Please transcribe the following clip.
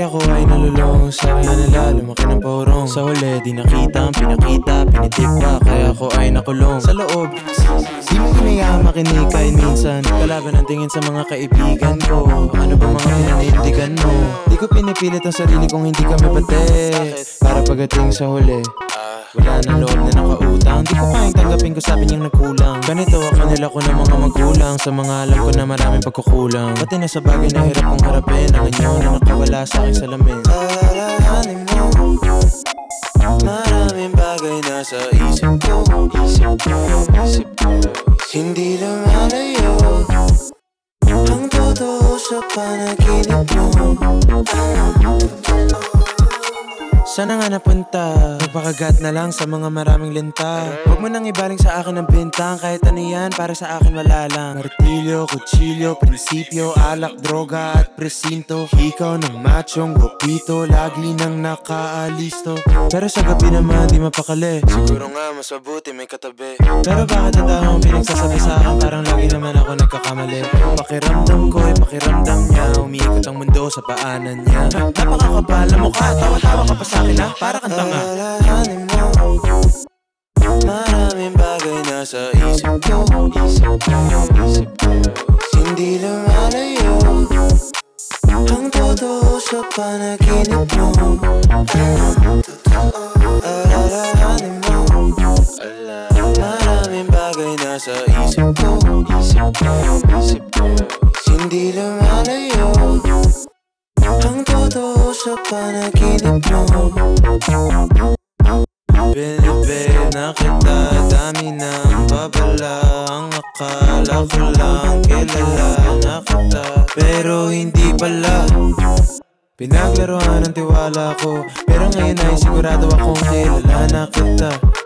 Dati ako ay nalulong sa kanya nila. Lumaki ng paurong. Sa huli di nakita ang pinakita. Pinitik pa kaya ako ay nakulong. Sa loob Di mo inaya makinig kahit minsan. Kalaban ang tingin sa mga kaibigan ko. Ano ba mga pinanindigan mo? Di ko pinipilit ang sarili kung hindi kami pati. Para pagdating sa huli wala na loob na nakautang. Di ko kayang tanggapin ko sabi niyang nagkulang. Ganito ako nila ko ng mga magulang. Sa mga alam ko na maraming pagkukulang. Pati na sa bagay na hirap kong harapin. Ang anyo na nakawala sa aking salamin. Alalahanin mo Maraming bagay na sa isip ko. Isip ko, isip ko. Hindi lumalayo Ang totoo sa panaginip mo sana nga napunta. Magpakagat na lang sa mga maraming linta. Huwag mo nang ibaling sa akin ang bintang. Kahit ano yan, para sa akin wala lang. Martilyo, kutsilyo, prinsipyo Alak, droga at presinto. Ikaw ng machong gupito Lagi nang nakaalisto. Pero sa gabi naman di mapakali. Siguro nga mas mabuti may katabi. Pero bakit ang taong pinagsasabi sa akin? Parang lagi naman ako nagkakamali. Pakiramdam ko ay pakiramdam niya ang mundo sa paanan niya. Napakakabal na mukha. Tawa-tawa ka pa sa akin ha? Para kang tanga. Alalahanin mo. Maraming bagay na sa isip ko. Isip ko, isip ko Hindi lumalayo. Ang totoo sa panaginip mo. Alalahanin mo. Maraming bagay na sa isip ko. Isip ko, isip ko Hindi lumalayo. Ang sa panaginip mo. Binibig na kita Dami ng babala. Ang akala ko lang Kilala na kita Pero hindi pala. Pinaglaruan ng tiwala ko Pero ngayon ay sigurado akong kilala na kita